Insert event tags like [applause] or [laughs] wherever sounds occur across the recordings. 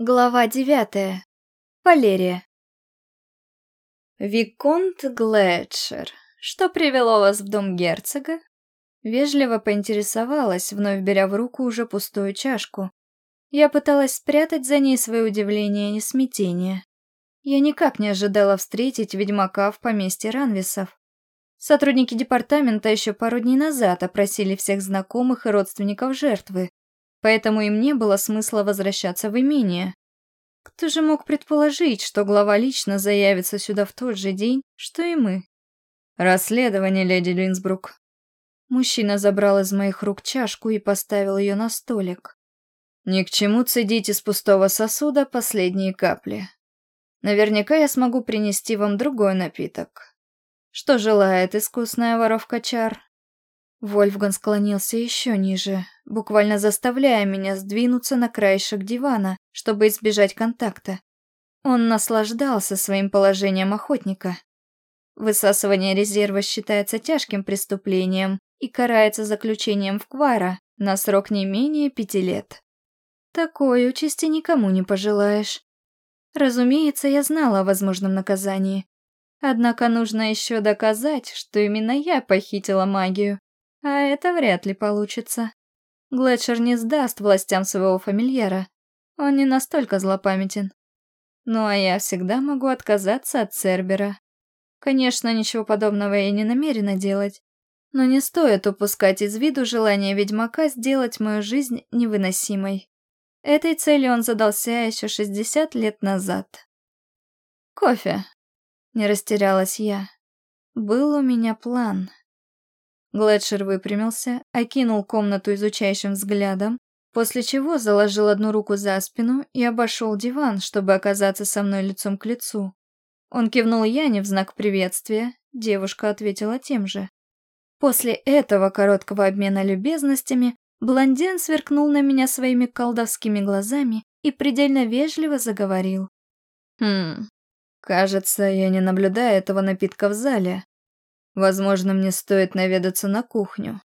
Глава девятая. Валерия. «Виконт Глэдшер, что привело вас в дом герцога?» Вежливо поинтересовалась, вновь беря в руку уже пустую чашку. Я пыталась спрятать за ней свое удивление и смятение. Я никак не ожидала встретить ведьмака в поместье Ранвисов. Сотрудники департамента еще пару дней назад опросили всех знакомых и родственников жертвы, поэтому им не было смысла возвращаться в имение. Кто же мог предположить, что глава лично заявится сюда в тот же день, что и мы? Расследование, леди Линсбрук. Мужчина забрал из моих рук чашку и поставил ее на столик. Ни к чему цедить из пустого сосуда последние капли. Наверняка я смогу принести вам другой напиток. Что желает искусная воровка чар? Вольфган склонился еще ниже, буквально заставляя меня сдвинуться на краешек дивана, чтобы избежать контакта. Он наслаждался своим положением охотника. Высасывание резерва считается тяжким преступлением и карается заключением в квара на срок не менее пяти лет. Такой участи никому не пожелаешь. Разумеется, я знала о возможном наказании. Однако нужно еще доказать, что именно я похитила магию. А это вряд ли получится. Глетчер не сдаст властям своего фамильяра. Он не настолько злопамятен. Ну а я всегда могу отказаться от Цербера. Конечно, ничего подобного я не намерена делать. Но не стоит упускать из виду желание ведьмака сделать мою жизнь невыносимой. Этой целью он задался еще 60 лет назад. Кофе. Не растерялась я. Был у меня план. Глэдшер выпрямился, окинул комнату изучающим взглядом, после чего заложил одну руку за спину и обошел диван, чтобы оказаться со мной лицом к лицу. Он кивнул Яне в знак приветствия, девушка ответила тем же. После этого короткого обмена любезностями блондин сверкнул на меня своими колдовскими глазами и предельно вежливо заговорил. «Хм, кажется, я не наблюдаю этого напитка в зале. Возможно, мне стоит наведаться на кухню.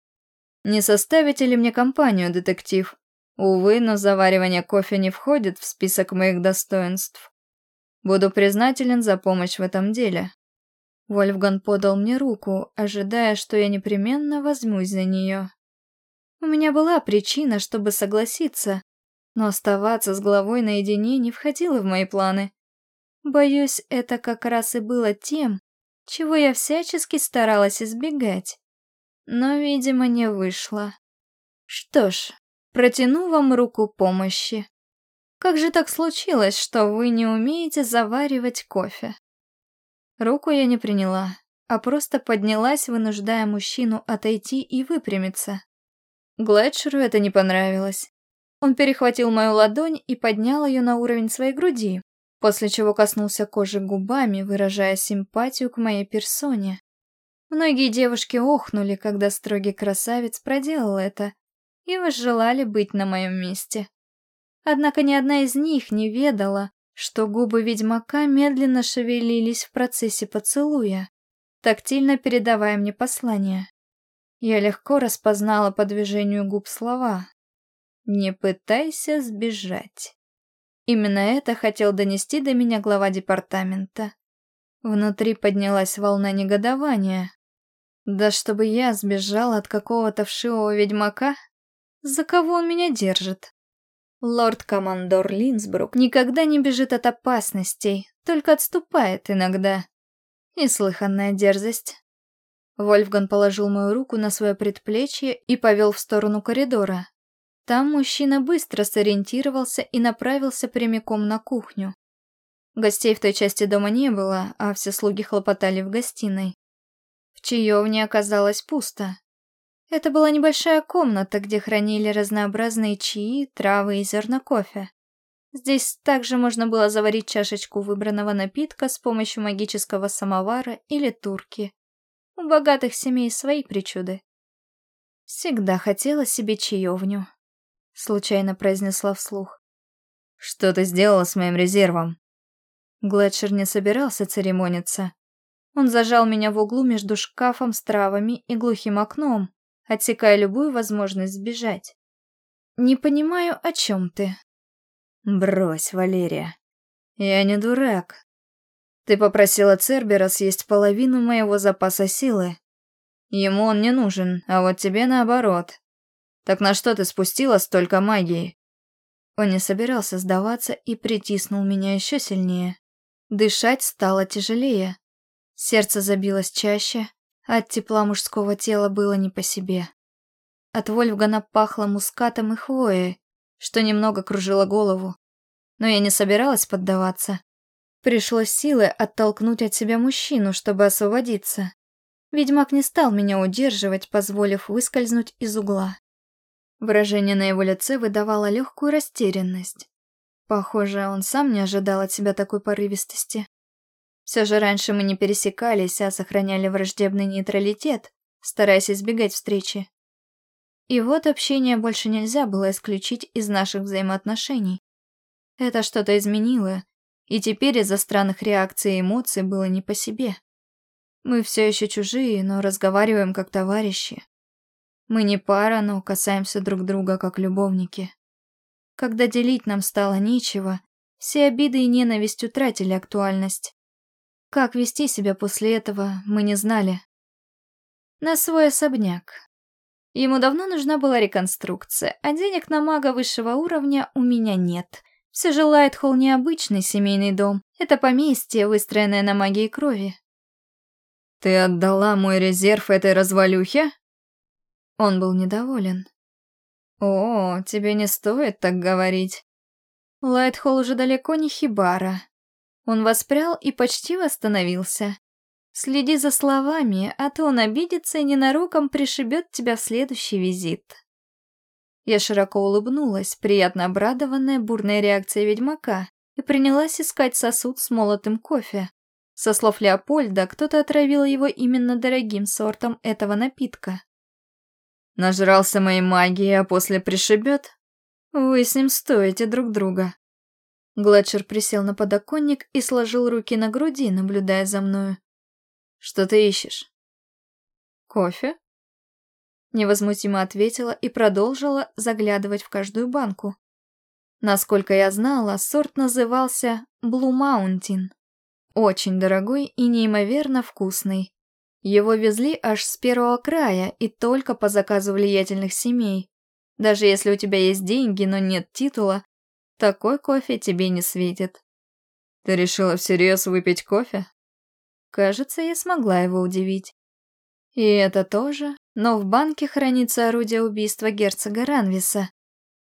Не составите ли мне компанию, детектив? Увы, но заваривание кофе не входит в список моих достоинств. Буду признателен за помощь в этом деле. Вольфган подал мне руку, ожидая, что я непременно возьмусь за нее. У меня была причина, чтобы согласиться, но оставаться с главой наедине не входило в мои планы. Боюсь, это как раз и было тем, чего я всячески старалась избегать. Но, видимо, не вышло. Что ж, протяну вам руку помощи. Как же так случилось, что вы не умеете заваривать кофе? Руку я не приняла, а просто поднялась, вынуждая мужчину отойти и выпрямиться. Глэдшеру это не понравилось. Он перехватил мою ладонь и поднял ее на уровень своей груди, после чего коснулся кожи губами, выражая симпатию к моей персоне. Многие девушки охнули, когда строгий красавец проделал это, и возжелали быть на моем месте. Однако ни одна из них не ведала, что губы ведьмака медленно шевелились в процессе поцелуя, тактильно передавая мне послание. Я легко распознала по движению губ слова «Не пытайся сбежать». Именно это хотел донести до меня глава департамента. Внутри поднялась волна негодования. Да чтобы я сбежала от какого-то вшивого ведьмака? За кого он меня держит? Лорд-командор Линсбрук никогда не бежит от опасностей, только отступает иногда. Неслыханная дерзость. Вольфган положил мою руку на свое предплечье и повел в сторону коридора. Там мужчина быстро сориентировался и направился прямиком на кухню. Гостей в той части дома не было, а все слуги хлопотали в гостиной. В чаевне оказалось пусто. Это была небольшая комната, где хранили разнообразные чаи, травы и зерна кофе. Здесь также можно было заварить чашечку выбранного напитка с помощью магического самовара или турки. У богатых семей свои причуды. Всегда хотела себе чаевню случайно произнесла вслух. «Что ты сделала с моим резервом?» Глэдшер не собирался церемониться. Он зажал меня в углу между шкафом с травами и глухим окном, отсекая любую возможность сбежать. «Не понимаю, о чем ты?» Брось, Валерия. Я не дурак. Ты попросила Цербера съесть половину моего запаса силы. Ему он не нужен, а вот тебе наоборот. Так на что ты спустила столько магии? Он не собирался сдаваться и притиснул меня еще сильнее. Дышать стало тяжелее. Сердце забилось чаще, а от тепла мужского тела было не по себе. От Вольфгана пахло мускатом и хвоей, что немного кружило голову. Но я не собиралась поддаваться. Пришлось силой оттолкнуть от себя мужчину, чтобы освободиться. Ведьмак не стал меня удерживать, позволив выскользнуть из угла. Выражение на его лице выдавало легкую растерянность. Похоже, он сам не ожидал от себя такой порывистости. Все же раньше мы не пересекались, а сохраняли враждебный нейтралитет, стараясь избегать встречи. И вот общение больше нельзя было исключить из наших взаимоотношений. Это что-то изменило, и теперь из-за странных реакций и эмоций было не по себе. Мы все еще чужие, но разговариваем как товарищи. Мы не пара, но касаемся друг друга как любовники. Когда делить нам стало нечего, все обиды и ненависть утратили актуальность. Как вести себя после этого, мы не знали. На свой особняк. Ему давно нужна была реконструкция, а денег на мага высшего уровня у меня нет. Все же Лайтхолл необычный семейный дом. Это поместье, выстроенное на магии крови. «Ты отдала мой резерв этой развалюхе?» Он был недоволен. «О, тебе не стоит так говорить. Лайтхолл уже далеко не хибара. Он воспрял и почти восстановился. Следи за словами, а то он обидится и ненароком пришибет тебя в следующий визит». Я широко улыбнулась, приятно обрадованная бурной реакцией ведьмака, и принялась искать сосуд с молотым кофе. Со слов Леопольда, кто-то отравил его именно дорогим сортом этого напитка. Нажрался моей магией, а после пришибет? Вы с ним стоите друг друга. Гладшер присел на подоконник и сложил руки на груди, наблюдая за мною. Что ты ищешь? Кофе? Невозмутимо ответила и продолжила заглядывать в каждую банку. Насколько я знала, сорт назывался Blue Mountain. Очень дорогой и неимоверно вкусный. Его везли аж с первого края и только по заказу влиятельных семей. Даже если у тебя есть деньги, но нет титула, такой кофе тебе не светит. Ты решила всерьез выпить кофе? Кажется, я смогла его удивить. И это тоже, но в банке хранится орудие убийства герцога Ранвиса.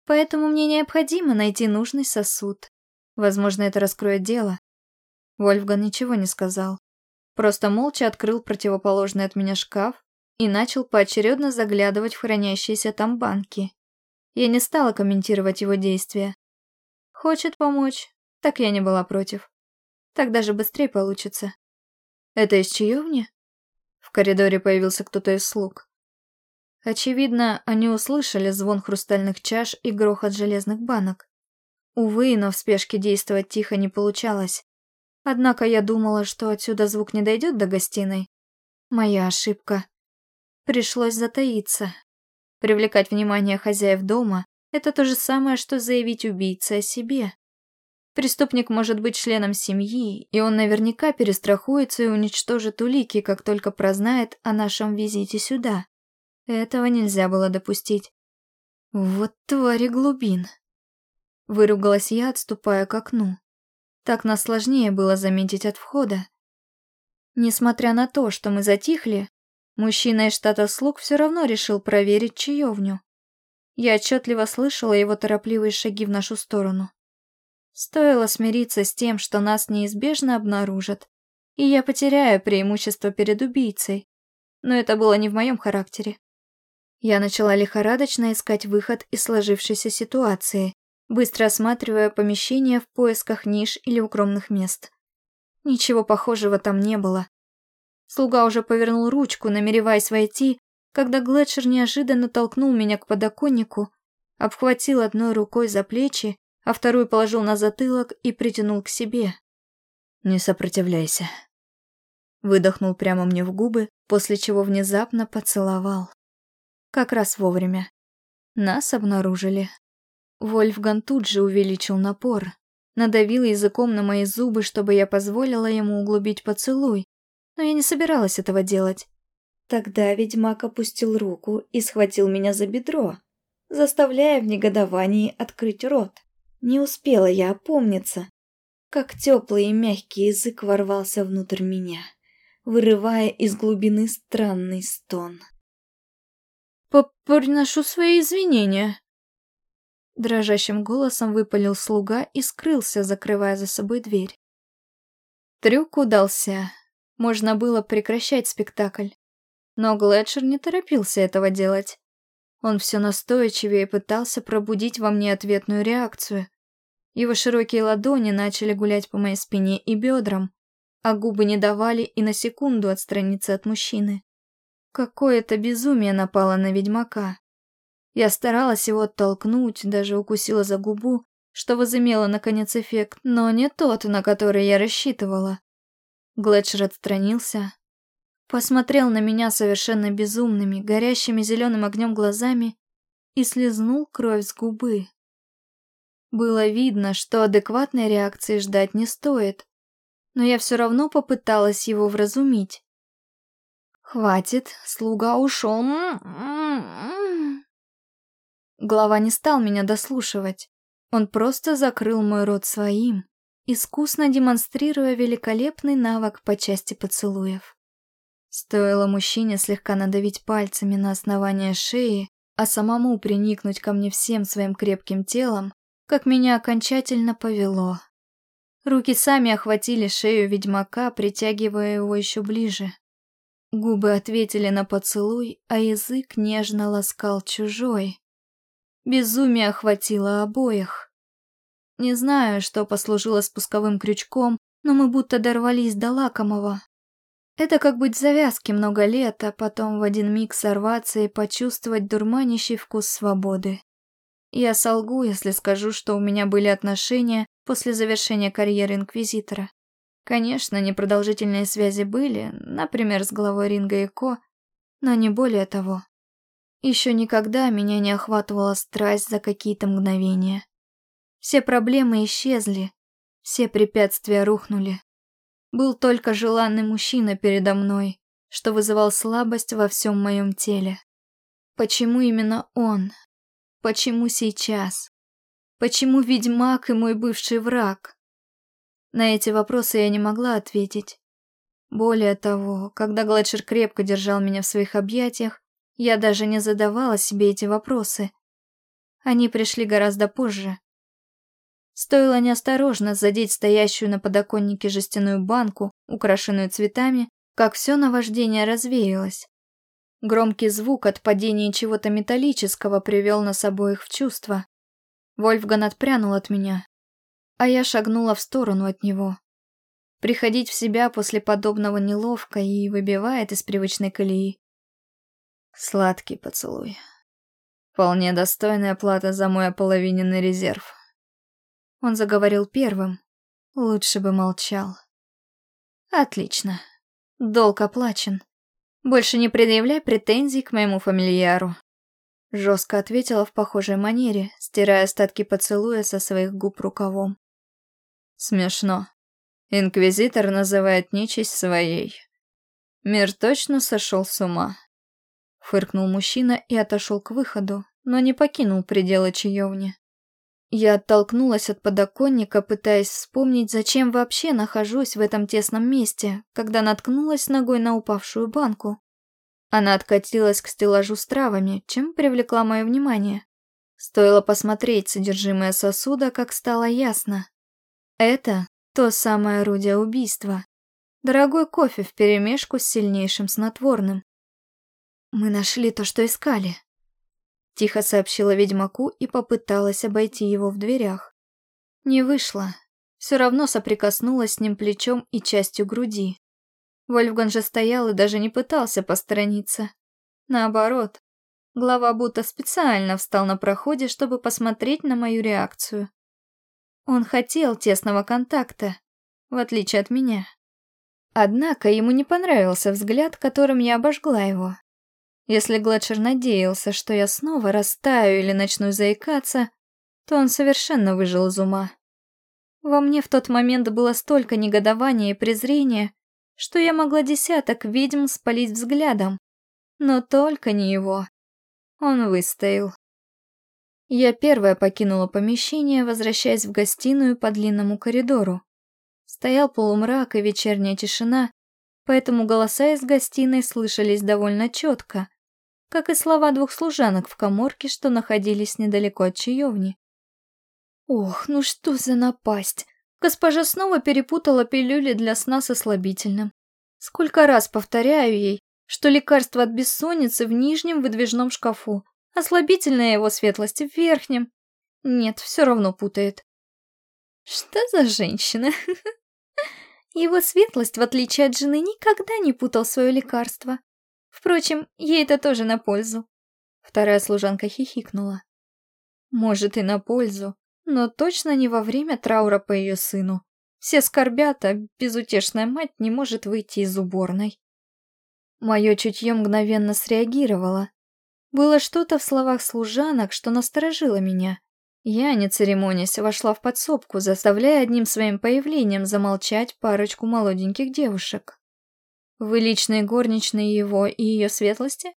Поэтому мне необходимо найти нужный сосуд. Возможно, это раскроет дело. Вольфган ничего не сказал. Просто молча открыл противоположный от меня шкаф и начал поочередно заглядывать в хранящиеся там банки. Я не стала комментировать его действия. Хочет помочь, так я не была против. Так даже быстрее получится. Это из чаевни? В коридоре появился кто-то из слуг. Очевидно, они услышали звон хрустальных чаш и грохот железных банок. Увы, но в спешке действовать тихо не получалось. Однако я думала, что отсюда звук не дойдет до гостиной. Моя ошибка. Пришлось затаиться. Привлекать внимание хозяев дома – это то же самое, что заявить убийце о себе. Преступник может быть членом семьи, и он наверняка перестрахуется и уничтожит улики, как только прознает о нашем визите сюда. Этого нельзя было допустить. Вот твари глубин. Выругалась я, отступая к окну. Так нас сложнее было заметить от входа. Несмотря на то, что мы затихли, мужчина из штата слуг все равно решил проверить чаевню. Я отчетливо слышала его торопливые шаги в нашу сторону. Стоило смириться с тем, что нас неизбежно обнаружат, и я потеряю преимущество перед убийцей. Но это было не в моем характере. Я начала лихорадочно искать выход из сложившейся ситуации, быстро осматривая помещение в поисках ниш или укромных мест. Ничего похожего там не было. Слуга уже повернул ручку, намереваясь войти, когда Глетчер неожиданно толкнул меня к подоконнику, обхватил одной рукой за плечи, а вторую положил на затылок и притянул к себе. «Не сопротивляйся», — выдохнул прямо мне в губы, после чего внезапно поцеловал. Как раз вовремя. Нас обнаружили. Вольфган тут же увеличил напор, надавил языком на мои зубы, чтобы я позволила ему углубить поцелуй, но я не собиралась этого делать. Тогда ведьмак опустил руку и схватил меня за бедро, заставляя в негодовании открыть рот. Не успела я опомниться, как теплый и мягкий язык ворвался внутрь меня, вырывая из глубины странный стон. «Приношу свои извинения», Дрожащим голосом выпалил слуга и скрылся, закрывая за собой дверь. Трюк удался. Можно было прекращать спектакль. Но Глетчер не торопился этого делать. Он все настойчивее пытался пробудить во мне ответную реакцию. Его широкие ладони начали гулять по моей спине и бедрам, а губы не давали и на секунду отстраниться от мужчины. Какое-то безумие напало на ведьмака. Я старалась его оттолкнуть, даже укусила за губу, что возымело, наконец, эффект, но не тот, на который я рассчитывала. Глетчер отстранился, посмотрел на меня совершенно безумными, горящими зеленым огнем глазами и слезнул кровь с губы. Было видно, что адекватной реакции ждать не стоит, но я все равно попыталась его вразумить. «Хватит, слуга ушел. Глава не стал меня дослушивать. Он просто закрыл мой рот своим, искусно демонстрируя великолепный навык по части поцелуев. Стоило мужчине слегка надавить пальцами на основание шеи, а самому приникнуть ко мне всем своим крепким телом, как меня окончательно повело. Руки сами охватили шею ведьмака, притягивая его еще ближе. Губы ответили на поцелуй, а язык нежно ласкал чужой, Безумие охватило обоих. Не знаю, что послужило спусковым крючком, но мы будто дорвались до лакомого. Это как быть в завязке много лет, а потом в один миг сорваться и почувствовать дурманящий вкус свободы. Я солгу, если скажу, что у меня были отношения после завершения карьеры Инквизитора. Конечно, непродолжительные связи были, например, с главой Ринга и Ко, но не более того. Еще никогда меня не охватывала страсть за какие-то мгновения. Все проблемы исчезли, все препятствия рухнули. Был только желанный мужчина передо мной, что вызывал слабость во всем моем теле. Почему именно он? Почему сейчас? Почему ведьмак и мой бывший враг? На эти вопросы я не могла ответить. Более того, когда Гладшер крепко держал меня в своих объятиях, я даже не задавала себе эти вопросы. Они пришли гораздо позже. Стоило неосторожно задеть стоящую на подоконнике жестяную банку, украшенную цветами, как все наваждение развеялось. Громкий звук от падения чего-то металлического привел нас обоих в чувство. Вольфган отпрянул от меня, а я шагнула в сторону от него. Приходить в себя после подобного неловко и выбивает из привычной колеи. Сладкий поцелуй. Вполне достойная плата за мой ополовиненный резерв. Он заговорил первым. Лучше бы молчал. Отлично. Долг оплачен. Больше не предъявляй претензий к моему фамильяру. Жестко ответила в похожей манере, стирая остатки поцелуя со своих губ рукавом. Смешно. Инквизитор называет нечисть своей. Мир точно сошел с ума. Фыркнул мужчина и отошел к выходу, но не покинул пределы чаевни. Я оттолкнулась от подоконника, пытаясь вспомнить, зачем вообще нахожусь в этом тесном месте, когда наткнулась ногой на упавшую банку. Она откатилась к стеллажу с травами, чем привлекла мое внимание. Стоило посмотреть содержимое сосуда, как стало ясно. Это то самое орудие убийства. Дорогой кофе вперемешку с сильнейшим снотворным. «Мы нашли то, что искали», — тихо сообщила ведьмаку и попыталась обойти его в дверях. Не вышло. Все равно соприкоснулась с ним плечом и частью груди. Вольфган же стоял и даже не пытался посторониться. Наоборот, глава будто специально встал на проходе, чтобы посмотреть на мою реакцию. Он хотел тесного контакта, в отличие от меня. Однако ему не понравился взгляд, которым я обожгла его. Если Глетчер надеялся, что я снова растаю или начну заикаться, то он совершенно выжил из ума. Во мне в тот момент было столько негодования и презрения, что я могла десяток ведьм спалить взглядом. Но только не его. Он выстоял. Я первая покинула помещение, возвращаясь в гостиную по длинному коридору. Стоял полумрак и вечерняя тишина, поэтому голоса из гостиной слышались довольно четко, как и слова двух служанок в коморке, что находились недалеко от чаевни. Ох, ну что за напасть! Госпожа снова перепутала пилюли для сна со слабительным. Сколько раз повторяю ей, что лекарство от бессонницы в нижнем выдвижном шкафу, а слабительное его светлости в верхнем. Нет, все равно путает. Что за женщина? [laughs] Его светлость, в отличие от жены, никогда не путал свое лекарство. Впрочем, ей это тоже на пользу. Вторая служанка хихикнула. Может и на пользу, но точно не во время траура по ее сыну. Все скорбят, а безутешная мать не может выйти из уборной. Мое чутье мгновенно среагировало. Было что-то в словах служанок, что насторожило меня. Я, не церемонясь, вошла в подсобку, заставляя одним своим появлением замолчать парочку молоденьких девушек. «Вы личные горничные его и ее светлости?»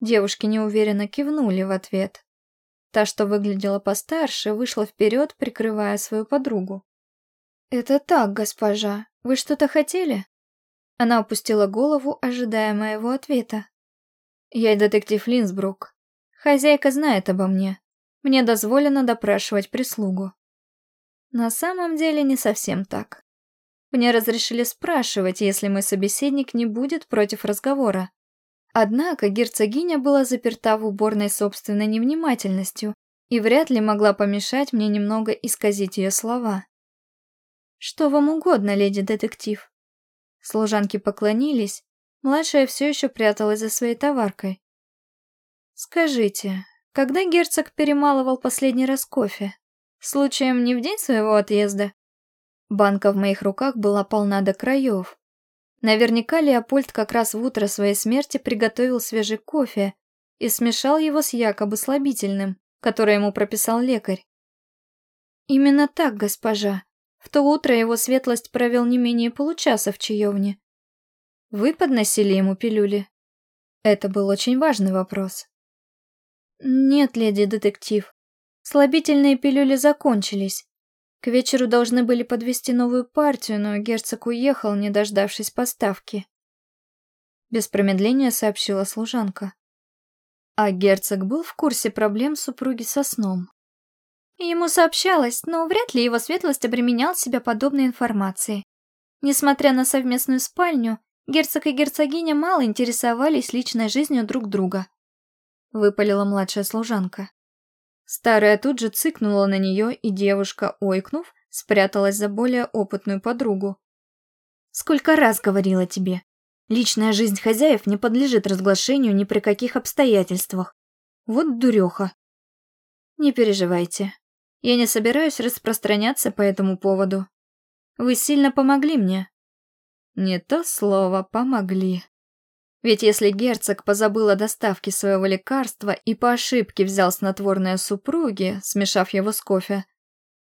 Девушки неуверенно кивнули в ответ. Та, что выглядела постарше, вышла вперед, прикрывая свою подругу. «Это так, госпожа. Вы что-то хотели?» Она опустила голову, ожидая моего ответа. «Я детектив Линсбрук. Хозяйка знает обо мне. Мне дозволено допрашивать прислугу». На самом деле не совсем так. Мне разрешили спрашивать, если мой собеседник не будет против разговора. Однако герцогиня была заперта в уборной собственной невнимательностью и вряд ли могла помешать мне немного исказить ее слова. «Что вам угодно, леди детектив?» Служанки поклонились, младшая все еще пряталась за своей товаркой. «Скажите, когда герцог перемалывал последний раз кофе? Случаем не в день своего отъезда?» Банка в моих руках была полна до краев. Наверняка Леопольд как раз в утро своей смерти приготовил свежий кофе и смешал его с якобы слабительным, которое ему прописал лекарь. «Именно так, госпожа. В то утро его светлость провел не менее получаса в чаевне. Вы подносили ему пилюли? Это был очень важный вопрос. Нет, леди детектив. Слабительные пилюли закончились. К вечеру должны были подвести новую партию, но герцог уехал, не дождавшись поставки. Без промедления сообщила служанка. А герцог был в курсе проблем супруги со сном. Ему сообщалось, но вряд ли его светлость обременял себя подобной информацией. Несмотря на совместную спальню, герцог и герцогиня мало интересовались личной жизнью друг друга. Выпалила младшая служанка. Старая тут же цыкнула на нее, и девушка, ойкнув, спряталась за более опытную подругу. «Сколько раз говорила тебе, личная жизнь хозяев не подлежит разглашению ни при каких обстоятельствах. Вот дуреха». «Не переживайте, я не собираюсь распространяться по этому поводу. Вы сильно помогли мне. Не то слово «помогли». Ведь если герцог позабыл о доставке своего лекарства и по ошибке взял снотворное супруги, смешав его с кофе,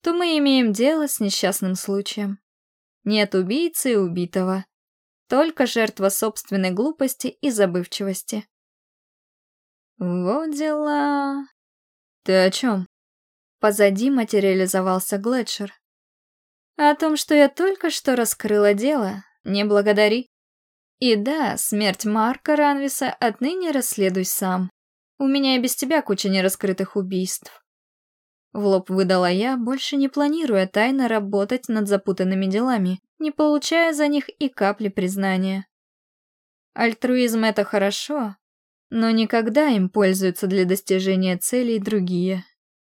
то мы имеем дело с несчастным случаем. Нет убийцы и убитого. Только жертва собственной глупости и забывчивости. Вот дела. Ты о чем? Позади материализовался Глетчер. О том, что я только что раскрыла дело, не благодари. И да, смерть Марка Ранвиса отныне расследуй сам. У меня и без тебя куча нераскрытых убийств. В лоб выдала я, больше не планируя тайно работать над запутанными делами, не получая за них и капли признания. Альтруизм — это хорошо, но никогда им пользуются для достижения целей другие.